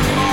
fuck.